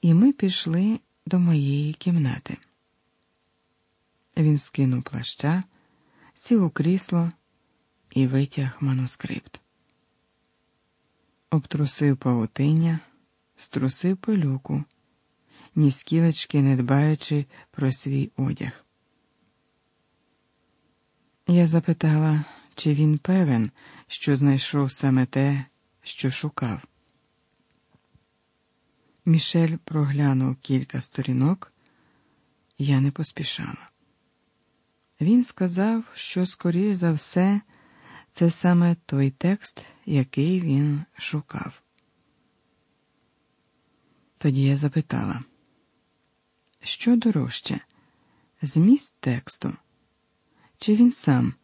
і ми пішли до моєї кімнати. Він скинув плаща, сів у крісло і витяг манускрипт. Обтрусив павутиння, струсив пилюку, ні скілечки не дбаючи про свій одяг. Я запитала, чи він певен, що знайшов саме те, що шукав. Мішель проглянув кілька сторінок, я не поспішала. Він сказав, що, скоріш за все, це саме той текст, який він шукав. Тоді я запитала, що дорожче, зміст тексту, чи він сам,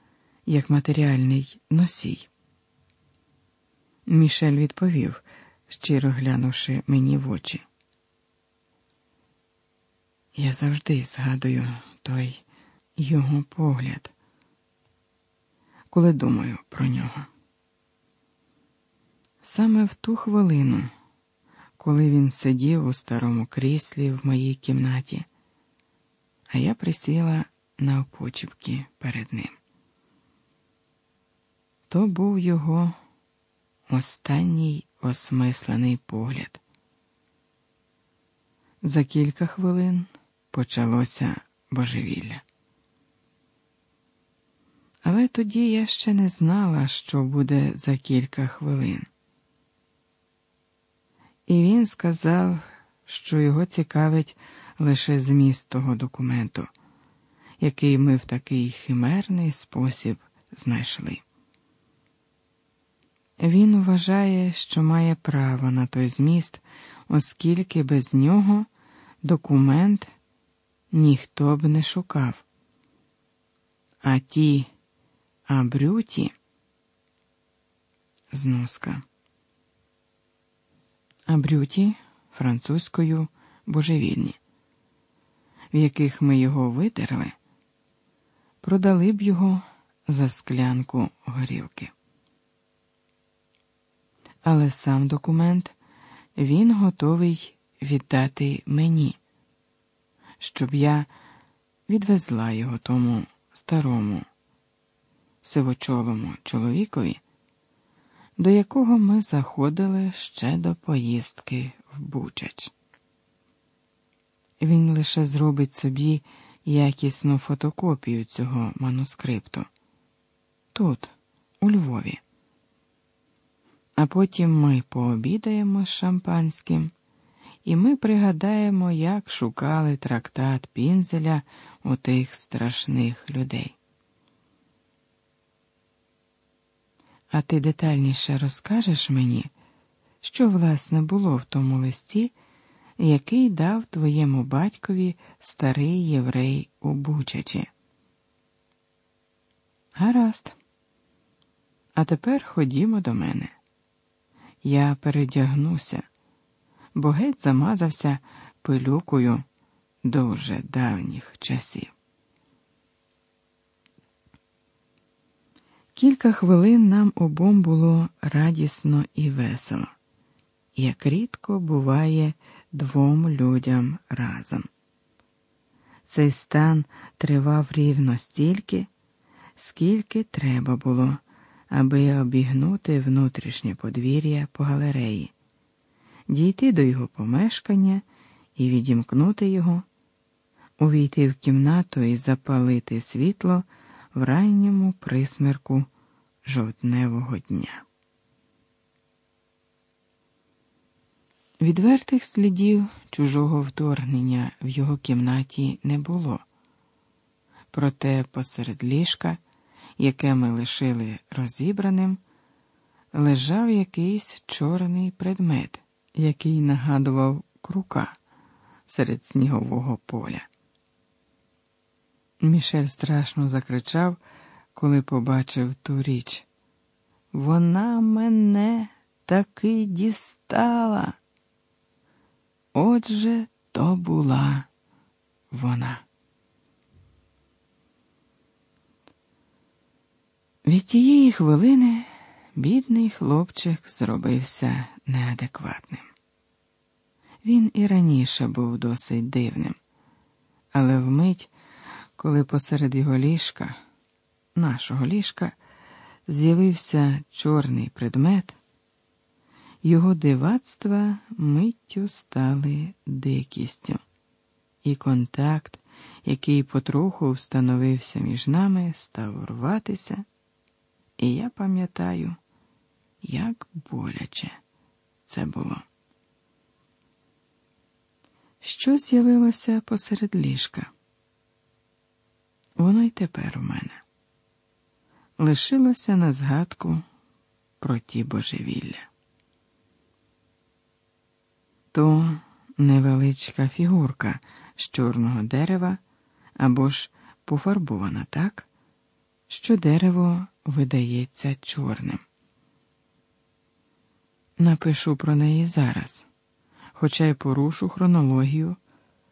як матеріальний носій? Мішель відповів, щиро глянувши мені в очі. Я завжди згадую той його погляд, коли думаю про нього. Саме в ту хвилину, коли він сидів у старому кріслі в моїй кімнаті, а я присіла на опочіпки перед ним. То був його останній осмислений погляд. За кілька хвилин почалося божевілля. Але тоді я ще не знала, що буде за кілька хвилин. І він сказав, що його цікавить лише зміст того документу, який ми в такий химерний спосіб знайшли. Він вважає, що має право на той зміст, оскільки без нього документ ніхто б не шукав. А ті абрюті зноска. Абрюті французькою божевільні, в яких ми його видерли, продали б його за склянку горілки але сам документ він готовий віддати мені, щоб я відвезла його тому старому сивочолому чоловікові, до якого ми заходили ще до поїздки в Бучач. Він лише зробить собі якісну фотокопію цього манускрипту тут, у Львові а потім ми пообідаємо з шампанським, і ми пригадаємо, як шукали трактат Пінзеля у тих страшних людей. А ти детальніше розкажеш мені, що власне було в тому листі, який дав твоєму батькові старий єврей у Бучачі. Гаразд. А тепер ходімо до мене. Я передягнуся, бо геть замазався пилюкою дуже давніх часів. Кілька хвилин нам обом було радісно і весело, як рідко буває двом людям разом. Цей стан тривав рівно стільки, скільки треба було аби обігнути внутрішнє подвір'я по галереї, дійти до його помешкання і відімкнути його, увійти в кімнату і запалити світло в ранньому присмерку жовтневого дня. Відвертих слідів чужого вторгнення в його кімнаті не було, проте посеред ліжка яке ми лишили розібраним, лежав якийсь чорний предмет, який нагадував крука серед снігового поля. Мішель страшно закричав, коли побачив ту річ. Вона мене таки дістала. Отже, то була вона. Від тієї хвилини бідний хлопчик зробився неадекватним. Він і раніше був досить дивним, але вмить, коли посеред його ліжка, нашого ліжка, з'явився чорний предмет, його дивацтва миттю стали дикістю, і контакт, який потроху встановився між нами, став рватися, і я пам'ятаю, як боляче це було. Що з'явилося посеред ліжка? Воно й тепер у мене лишилося на згадку про ті божевілля. То невеличка фігурка з чорного дерева або ж пофарбована так, що дерево видається чорним. Напишу про неї зараз, хоча й порушу хронологію